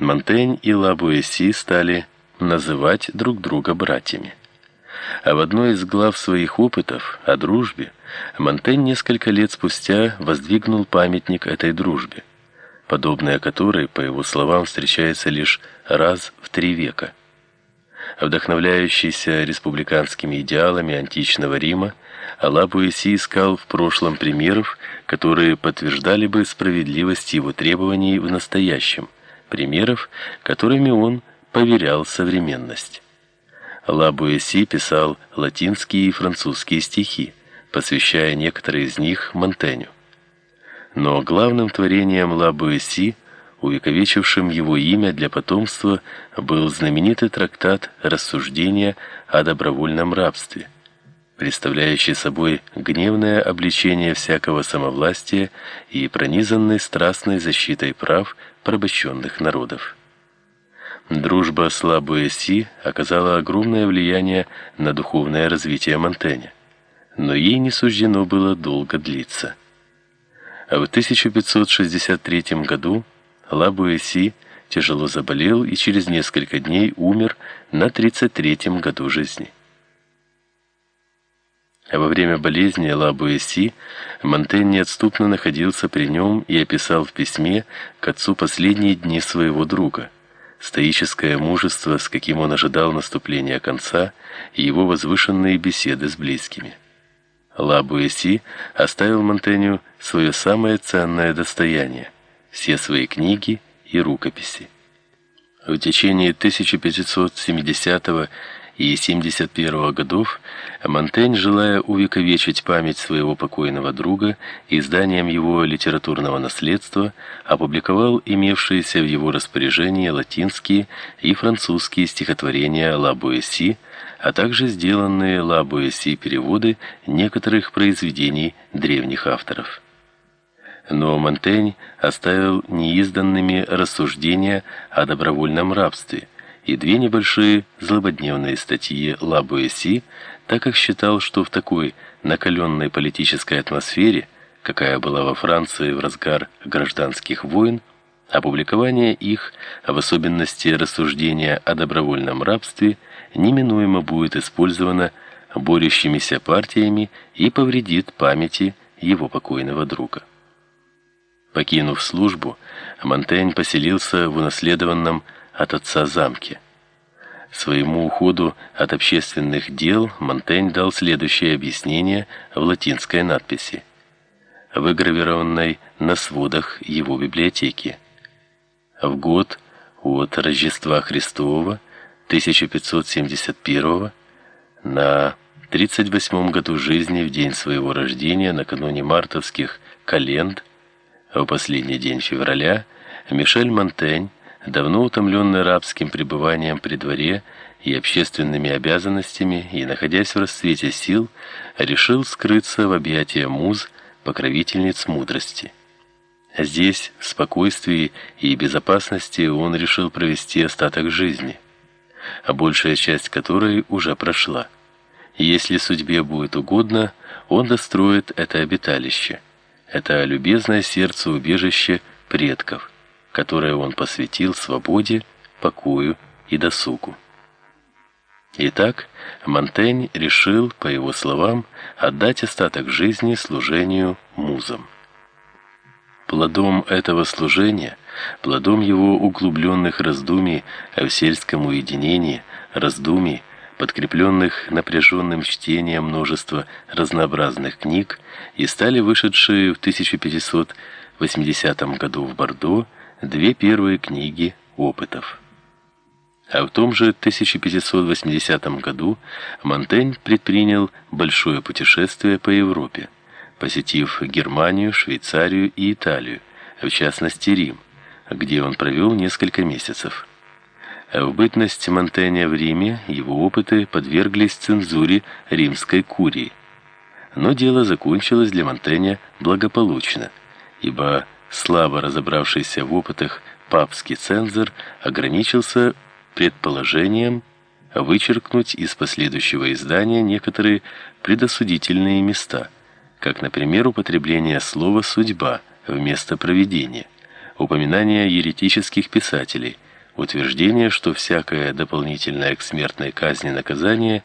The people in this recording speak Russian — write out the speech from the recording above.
Монтень и Лабуэси стали называть друг друга братьями. А в одной из глав своих опытов о дружбе Монтень несколько лет спустя воздвигнул памятник этой дружбе, подобная которой, по его словам, встречается лишь раз в три века. Вдохновляющийся республиканскими идеалами античного Рима, Алабуэси искал в прошлом примеров, которые подтверждали бы справедливость его требований в настоящем, примеров, которыми он поверял современность. Лабуэси писал латинские и французские стихи, посвящая некоторые из них Монтеню. Но главным творением Лабуэси, увековечившим его имя для потомства, был знаменитый трактат «Рассуждения о добровольном рабстве», представляющий собой гневное обличение всякого самовластия и пронизанный страстной защитой прав порабощенных народов. Дружба с Лабуэси оказала огромное влияние на духовное развитие Монтэня, но ей не суждено было долго длиться. А в 1563 году Лабуэси тяжело заболел и через несколько дней умер на 33-м году жизни. Во время болезни Лабуэси Монтень неотступно находился при нем и описал в письме к отцу последние дни своего друга – стоическое мужество, с каким он ожидал наступления конца, и его возвышенные беседы с близкими. Лабуэси оставил Монтеню свое самое ценное достояние все свои книги и рукописи. В течение 1570 и 71 годов Монтень, желая увековечить память своего покойного друга изданием его литературного наследства, опубликовал имевшиеся в его распоряжении латинские и французские стихотворения Ла Буэсси, а также сделанные Ла Буэсси переводы некоторых произведений древних авторов. Но Монтень оставил неизданными рассуждения о добровольном рабстве – и две небольшие злободневные статьи Лабуэси, так как считал, что в такой накаленной политической атмосфере, какая была во Франции в разгар гражданских войн, опубликование их, в особенности рассуждения о добровольном рабстве, неминуемо будет использовано борющимися партиями и повредит памяти его покойного друга. Покинув службу, Монтень поселился в унаследованном от отца замке. Своему уходу от общественных дел Монтень дал следующее объяснение в латинской надписи, выгравированной на сводах его библиотеки. В год от Рождества Христового 1571 на 38 году жизни в день своего рождения накануне мартовских календ в последний день февраля Мишель Монтень давно утомленный рабским пребыванием при дворе и общественными обязанностями и находясь в расцвете сил, решил скрыться в объятия муз, покровительниц мудрости. Здесь, в спокойствии и безопасности, он решил провести остаток жизни, а большая часть которой уже прошла. Если судьбе будет угодно, он достроит это обиталище, это любезное сердцу убежище предков которое он посвятил свободе, покою и досугу. Итак, Монтень решил, по его словам, отдать остаток жизни служению музам. Плодом этого служения, плодом его углубленных раздумий о сельском уединении, раздумий, подкрепленных напряженным чтением множества разнообразных книг, и стали вышедшие в 1580 году в Бордо две первые книги опытов. А в том же 1580 году Монтень предпринял большое путешествие по Европе, посетив Германию, Швейцарию и Италию, в частности Рим, где он провел несколько месяцев. В бытность Монтэня в Риме его опыты подверглись цензуре римской курии. Но дело закончилось для Монтэня благополучно, ибо слабо разобравшийся в опытах папский цензор ограничился предположением вычеркнуть из последующего издания некоторые предосудительные места, как, например, употребление слова «судьба» вместо «провидение», упоминание еретических писателей – Утверждение, что всякое дополнительное к смертной казни наказание